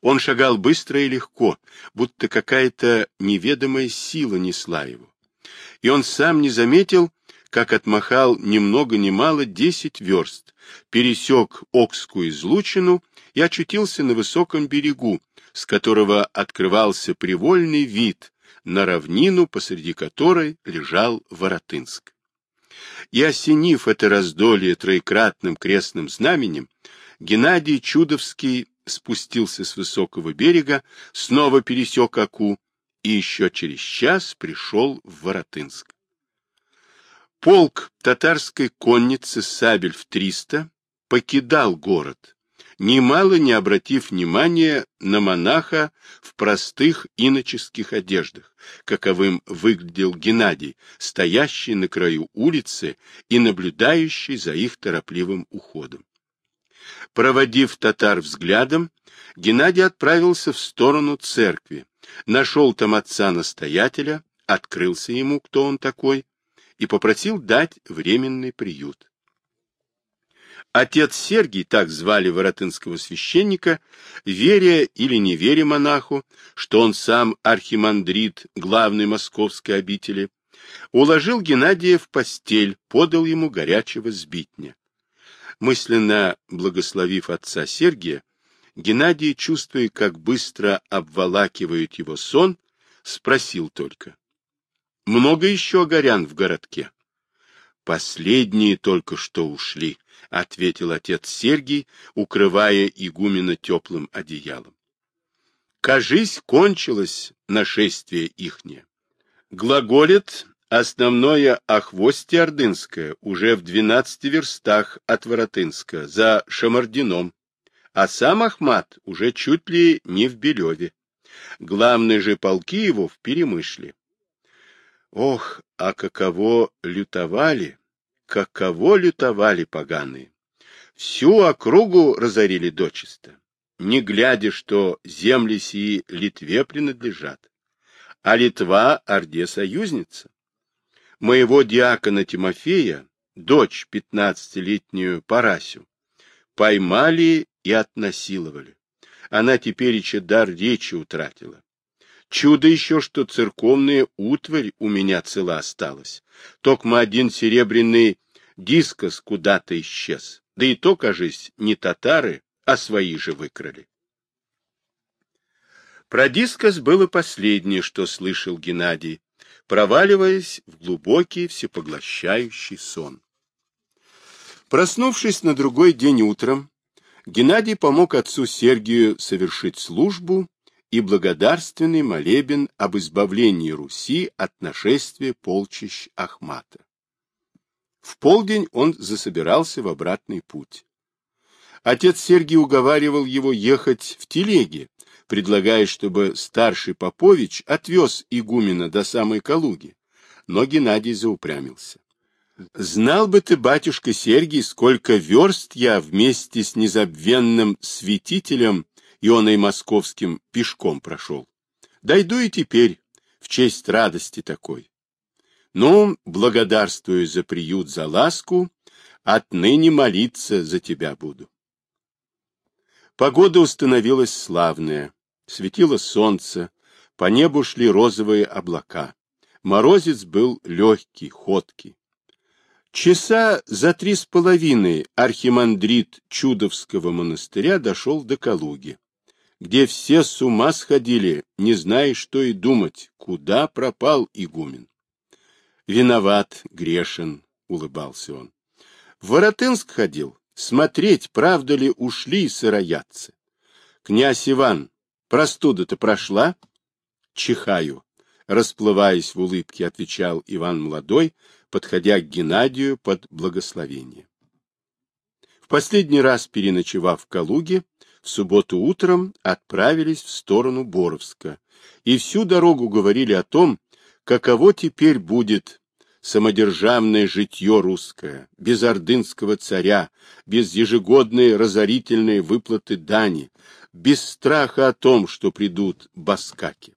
Он шагал быстро и легко, будто какая-то неведомая сила несла его. И он сам не заметил, как отмахал ни много ни мало десять верст, пересек Окскую излучину и очутился на высоком берегу, с которого открывался привольный вид на равнину, посреди которой лежал Воротынск. И осенив это раздолье троекратным крестным знаменем, Геннадий Чудовский спустился с высокого берега, снова пересек Аку и еще через час пришел в Воротынск. Полк татарской конницы «Сабель в триста» покидал город, немало не обратив внимания на монаха в простых иноческих одеждах, каковым выглядел Геннадий, стоящий на краю улицы и наблюдающий за их торопливым уходом. Проводив татар взглядом, Геннадий отправился в сторону церкви, нашел там отца-настоятеля, открылся ему, кто он такой, и попросил дать временный приют. Отец Сергий, так звали воротынского священника, веря или не веря монаху, что он сам архимандрит главной московской обители, уложил Геннадия в постель, подал ему горячего сбитня. Мысленно благословив отца Сергия, Геннадий, чувствуя, как быстро обволакивает его сон, спросил только. «Много еще горян в городке?» «Последние только что ушли», — ответил отец Сергий, укрывая игумена теплым одеялом. «Кажись, кончилось нашествие ихнее. Глаголит основное охвостье Ордынское уже в двенадцати верстах от Воротынска, за Шамардином а сам Ахмат уже чуть ли не в Белеве. Главные же полки его в Перемышле. Ох, а каково лютовали, каково лютовали поганые. Всю округу разорили дочисто, не глядя, что земли сии Литве принадлежат, а Литва — Орде союзница. Моего диакона Тимофея, дочь пятнадцатилетнюю Парасю, поймали и относиловали. Она теперь еще дар речи утратила. Чудо еще, что церковная утварь у меня цела осталась. Токма один серебряный дискос куда-то исчез. Да и то, кажись, не татары, а свои же выкрали. Про дискос было последнее, что слышал Геннадий, проваливаясь в глубокий всепоглощающий сон. Проснувшись на другой день утром, Геннадий помог отцу Сергию совершить службу и благодарственный молебен об избавлении Руси от нашествия полчищ Ахмата. В полдень он засобирался в обратный путь. Отец Сергий уговаривал его ехать в телеге, предлагая, чтобы старший Попович отвез игумена до самой Калуги, но Геннадий заупрямился. Знал бы ты, батюшка Сергий, сколько верст я вместе с незабвенным святителем Ионой Московским пешком прошел. Дойду и теперь, в честь радости такой. Ну, благодарствую за приют, за ласку, отныне молиться за тебя буду. Погода установилась славная, светило солнце, по небу шли розовые облака. Морозец был легкий, ходкий. Часа за три с половиной архимандрит Чудовского монастыря дошел до Калуги, где все с ума сходили, не зная, что и думать, куда пропал игумен. Виноват, грешен, улыбался он. В Воротынск ходил, смотреть, правда ли ушли сыроядцы. Князь Иван, простуда-то прошла? Чихаю, расплываясь в улыбке, отвечал Иван Молодой, подходя к Геннадию под благословение. В последний раз переночевав в Калуге, в субботу утром отправились в сторону Боровска и всю дорогу говорили о том, каково теперь будет самодержавное житье русское, без ордынского царя, без ежегодной разорительной выплаты дани, без страха о том, что придут баскаки.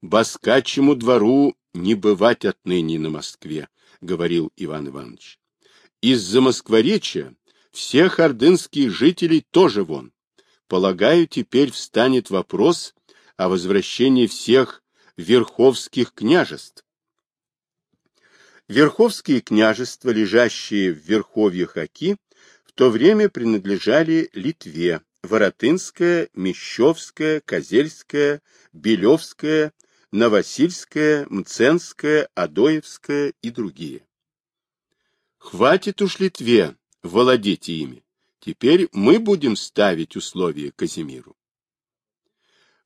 Баскачьему двору не бывать отныне на Москве, — говорил Иван Иванович. Из-за Москворечия всех ордынских жителей тоже вон. полагаю, теперь встанет вопрос о возвращении всех верховских княжеств. Верховские княжества, лежащие в верховьях Оки, в то время принадлежали Литве, Воротынская, Мещовская, Козельская, Белевская, Новосильская, Мценская, Адоевская и другие. Хватит уж Литве владеть ими. Теперь мы будем ставить условия Казимиру.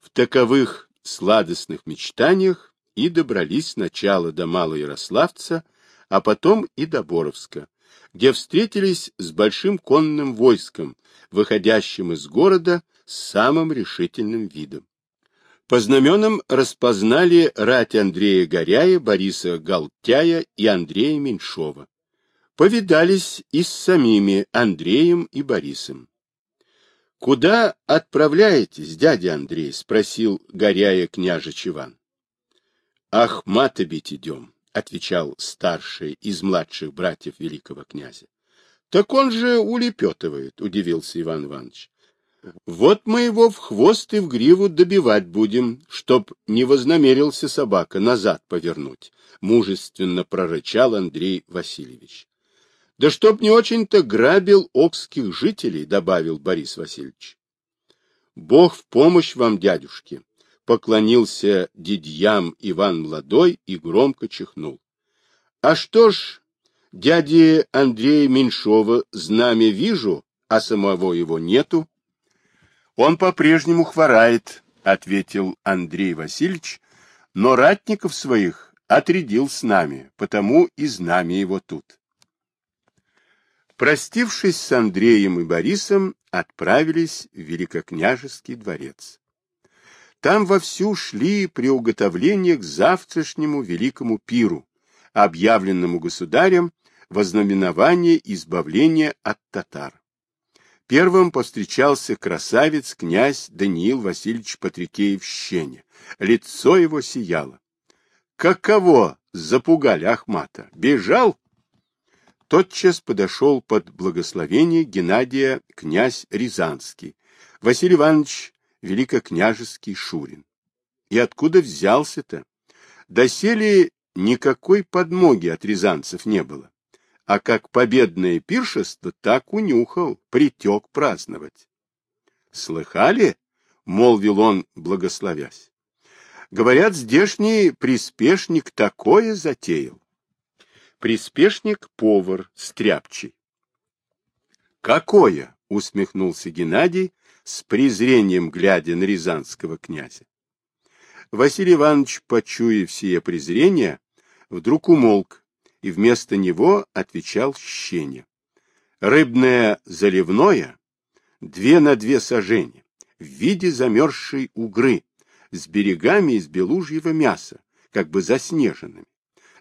В таковых сладостных мечтаниях и добрались сначала до Малоярославца, а потом и до Боровска, где встретились с большим конным войском, выходящим из города с самым решительным видом. По знаменам распознали рать Андрея Горяя, Бориса Галтяя и Андрея Меньшова. Повидались и с самими Андреем и Борисом. — Куда отправляетесь, дядя Андрей? — спросил Горяя княжич Иван. — Ахмата бить идем, — отвечал старший из младших братьев великого князя. — Так он же улепетывает, — удивился Иван Иванович. — Вот мы его в хвост и в гриву добивать будем, чтоб не вознамерился собака назад повернуть, — мужественно прорычал Андрей Васильевич. — Да чтоб не очень-то грабил окских жителей, — добавил Борис Васильевич. — Бог в помощь вам, дядюшки! — поклонился дядьям Иван Младой и громко чихнул. — А что ж, дяди Андрея Меньшова знамя вижу, а самого его нету? — Он по-прежнему хворает, — ответил Андрей Васильевич, — но ратников своих отрядил с нами, потому и знамя его тут. Простившись с Андреем и Борисом, отправились в Великокняжеский дворец. Там вовсю шли приуготовления к завтрашнему великому пиру, объявленному государем во знаменование избавления от татар. Первым повстречался красавец князь Даниил Васильевич Патрикеев Щеня. Лицо его сияло. Каково запугали Ахмата? Бежал? тотчас подошел под благословение Геннадия князь Рязанский, Василий Иванович Великокняжеский Шурин. И откуда взялся-то? Доселе никакой подмоги от рязанцев не было, а как победное пиршество, так унюхал, притек праздновать. «Слыхали?» — молвил он, благословясь. «Говорят, здешний приспешник такое затеял приспешник-повар стряпчий. «Какое?» — усмехнулся Геннадий, с презрением глядя на рязанского князя. Василий Иванович, почуяв сие презрение, вдруг умолк, и вместо него отвечал щеня. Рыбное заливное — две на две сажени, в виде замерзшей угры, с берегами из белужьего мяса, как бы заснеженными.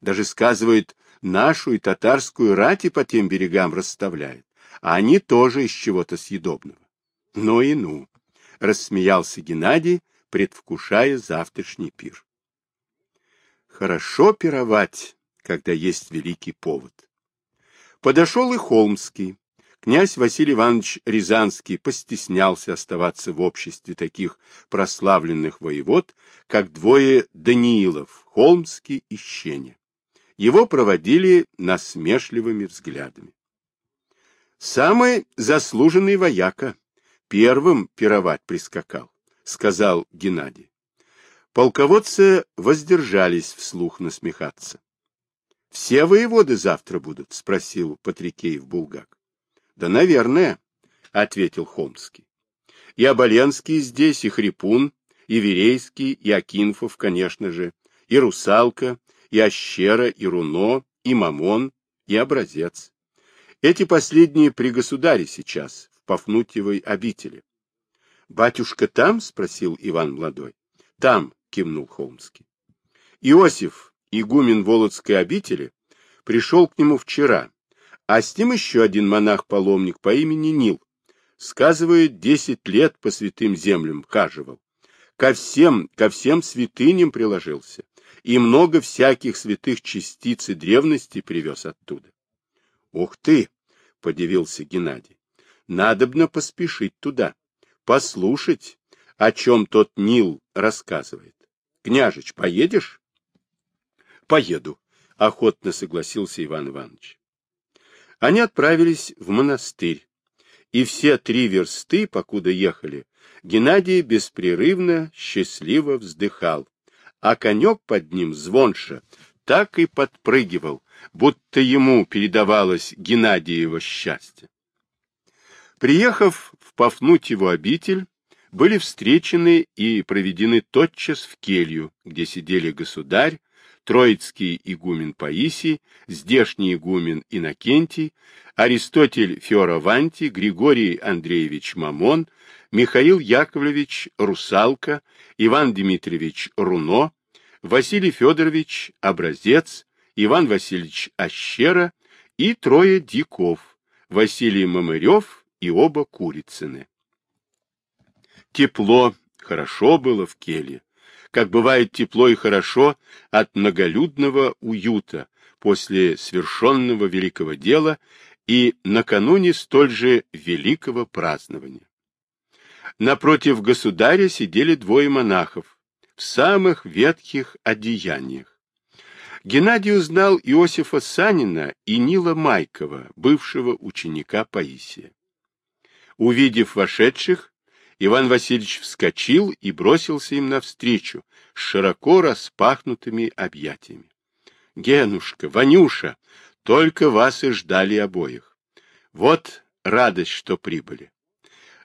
Даже сказывает, нашу и татарскую рати по тем берегам расставляет, а они тоже из чего-то съедобного. Ну и ну, рассмеялся Геннадий, предвкушая завтрашний пир. Хорошо пировать, когда есть великий повод. Подошел и Холмский. Князь Василий Иванович Рязанский постеснялся оставаться в обществе таких прославленных воевод, как двое Даниилов, Холмский и Щеня его проводили насмешливыми взглядами. Самый заслуженный вояка первым пировать прискакал, сказал Геннадий. Полководцы воздержались вслух насмехаться. — Все воеводы завтра будут? — спросил Патрикеев Булгак. — Да, наверное, — ответил Холмский. — И Оболенский здесь, и Хрипун, и Верейский, и Акинфов, конечно же, и Русалка, и Ощера, и Руно, и Мамон, и Образец. Эти последние при государе сейчас, Пафнутьевой обители. — Батюшка там? — спросил Иван Младой. — Там, — кивнул Холмский. Иосиф, игумен Володской обители, пришел к нему вчера, а с ним еще один монах-паломник по имени Нил. Сказывает, десять лет по святым землям хаживал. Ко всем, ко всем святыням приложился и много всяких святых частиц и древности привез оттуда. — Ух ты! — подивился Геннадий. — Надобно поспешить туда. послушать, о чем тот Нил рассказывает. Княжич, поедешь? Поеду, охотно согласился Иван Иванович. Они отправились в монастырь, и все три версты, покуда ехали, Геннадий беспрерывно, счастливо вздыхал, а конек под ним, звонша, так и подпрыгивал, будто ему передавалось Геннадиево счастье. Приехав в Пафнутьеву обитель, были встречены и проведены тотчас в келью, где сидели государь, троицкий игумен Паисий, здешний игумен Иннокентий, Аристотель Феораванти, Григорий Андреевич Мамон, Михаил Яковлевич Русалка, Иван Дмитриевич Руно, Василий Федорович Образец, Иван Васильевич Ощера и трое диков, Василий Мамырев и оба Курицыны. Тепло, хорошо было в келье, как бывает тепло и хорошо от многолюдного уюта после свершенного великого дела и накануне столь же великого празднования. Напротив государя сидели двое монахов в самых ветхих одеяниях. Геннадий узнал Иосифа Санина и Нила Майкова, бывшего ученика Паисия. Увидев вошедших, Иван Васильевич вскочил и бросился им навстречу с широко распахнутыми объятиями. — Генушка, Ванюша, только вас и ждали обоих. Вот радость, что прибыли.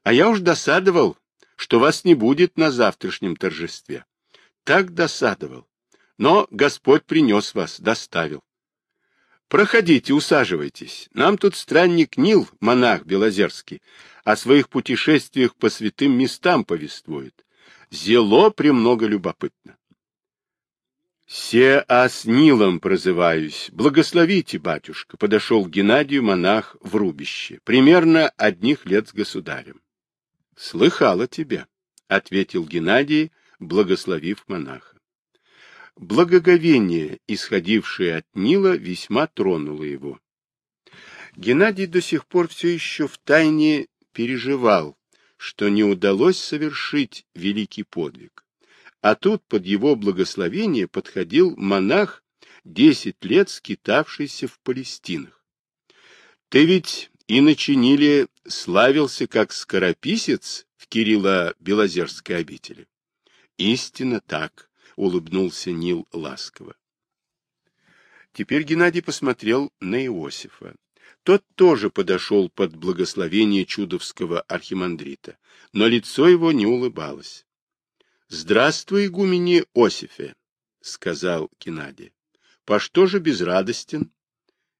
А я уж досадовал, что вас не будет на завтрашнем торжестве. Так досадовал. Но Господь принес вас, доставил. Проходите, усаживайтесь. Нам тут странник Нил, монах Белозерский, о своих путешествиях по святым местам повествует. Зело премного любопытно. «Се ас Нилом прозываюсь. Благословите, батюшка», — подошел к Геннадию монах в рубище, примерно одних лет с государем. «Слыхала тебя», — ответил Геннадий, благословив монаха. Благоговение, исходившее от Нила, весьма тронуло его. Геннадий до сих пор все еще втайне переживал, что не удалось совершить великий подвиг. А тут под его благословение подходил монах, десять лет скитавшийся в Палестинах. Ты ведь и начинили славился как скорописец в Кирилло-Белозерской обители. Истинно так, улыбнулся Нил ласково. Теперь Геннадий посмотрел на Иосифа. Тот тоже подошел под благословение чудовского архимандрита, но лицо его не улыбалось. «Здравствуй, игумени Осифе», — сказал Геннадий. «По что же безрадостен?»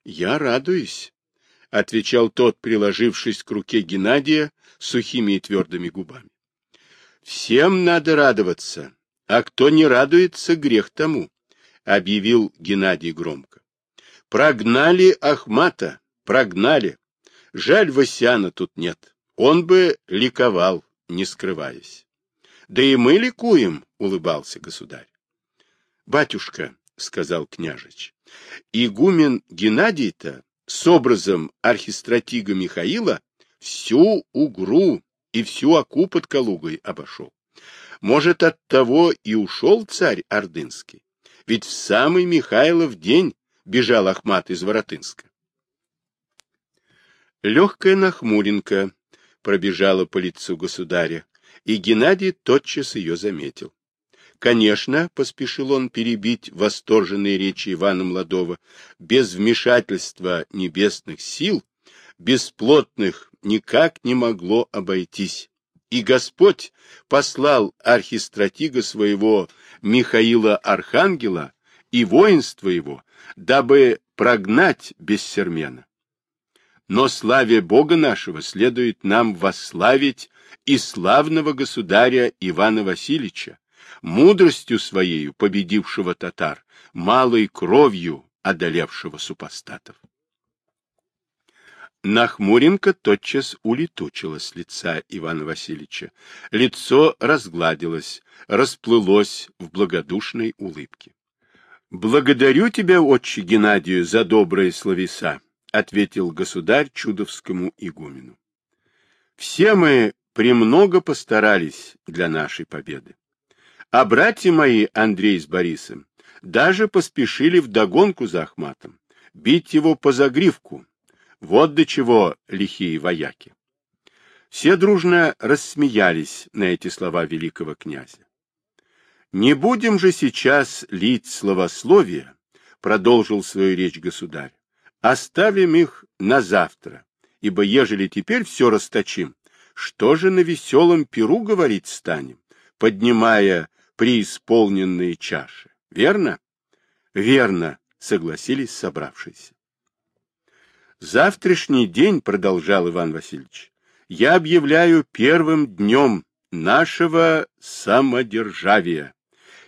«Я радуюсь», — отвечал тот, приложившись к руке Геннадия сухими и твердыми губами. «Всем надо радоваться, а кто не радуется, грех тому», — объявил Геннадий громко. «Прогнали Ахмата, прогнали. Жаль, Васяна тут нет. Он бы ликовал, не скрываясь». Да и мы ликуем, — улыбался государь. — Батюшка, — сказал княжич, — игумен Геннадий-то с образом архистратига Михаила всю Угру и всю Аку под Калугой обошел. Может, от того и ушел царь Ордынский, ведь в самый Михайлов день бежал Ахмат из Воротынска. Легкая нахмуринка пробежала по лицу государя, и Геннадий тотчас ее заметил. Конечно, поспешил он перебить восторженные речи Ивана Младова, без вмешательства небесных сил, бесплотных никак не могло обойтись. И Господь послал архистратига своего Михаила Архангела и воинство его, дабы прогнать Бессермена. Но славе Бога нашего следует нам восславить и славного государя Ивана Васильевича, мудростью своею победившего татар, малой кровью одолевшего супостатов. Нахмуренко тотчас улетучилась с лица Ивана Васильевича. Лицо разгладилось, расплылось в благодушной улыбке. — Благодарю тебя, отче Геннадию, за добрые словеса, — ответил государь чудовскому игумену. Все мы премного постарались для нашей победы. А братья мои, Андрей с Борисом, даже поспешили вдогонку за Ахматом, бить его по загривку. Вот до чего лихие вояки. Все дружно рассмеялись на эти слова великого князя. Не будем же сейчас лить словословие, продолжил свою речь государь. Оставим их на завтра, ибо ежели теперь все расточим, что же на веселом перу говорить станем, поднимая преисполненные чаши? Верно? Верно, согласились собравшиеся. Завтрашний день, продолжал Иван Васильевич, я объявляю первым днем нашего самодержавия,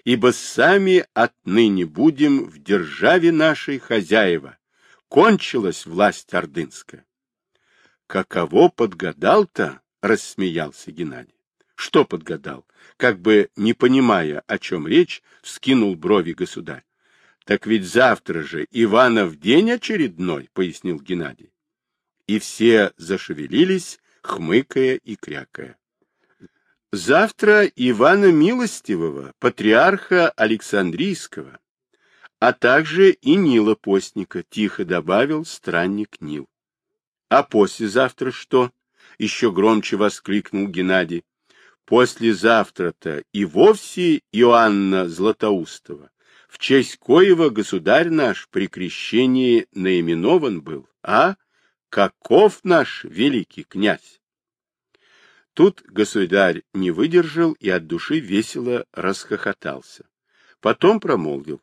ибо сами отныне будем в державе нашей хозяева. Кончилась власть ордынская. Каково подгадал-то, рассмеялся Геннадий. Что подгадал? Как бы не понимая, о чем речь, вскинул брови государь. Так ведь завтра же Иванов день очередной, пояснил Геннадий. И все зашевелились, хмыкая и крякая. Завтра Ивана Милостивого, патриарха Александрийского, а также и Нила Постника, тихо добавил странник Нил. А послезавтра что? Еще громче воскликнул Геннадий. Послезавтра-то и вовсе Иоанна Златоустова, в честь коего государь наш при крещении наименован был, а? Каков наш великий князь? Тут государь не выдержал и от души весело расхохотался. Потом промолвил.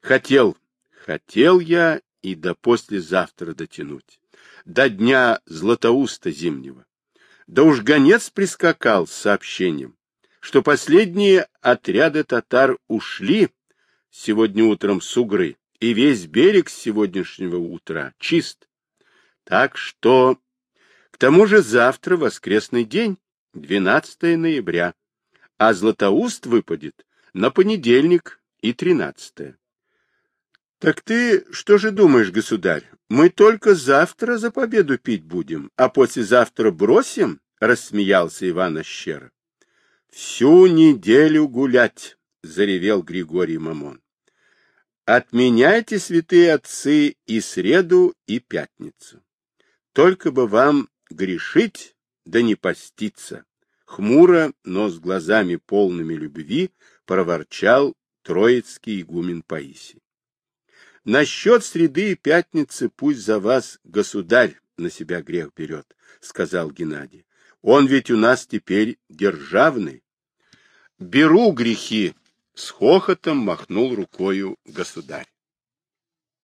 Хотел, хотел я и до послезавтра дотянуть, до дня Златоуста зимнего. Да уж гонец прискакал с сообщением, что последние отряды татар ушли сегодня утром с Угры, и весь берег с сегодняшнего утра чист. Так что к тому же завтра воскресный день, 12 ноября, а Златоуст выпадет на понедельник и 13. Так ты что же думаешь, государь, мы только завтра за победу пить будем, а послезавтра бросим? Рассмеялся Иван Ощера. Всю неделю гулять, заревел Григорий Мамон. Отменяйте, святые отцы, и среду, и пятницу. Только бы вам грешить, да не поститься. Хмуро, но с глазами полными любви, проворчал троицкий игумен Паисий. Насчет среды и пятницы пусть за вас государь на себя грех берет, сказал Геннадий. Он ведь у нас теперь державный. Беру грехи, с хохотом махнул рукою государь.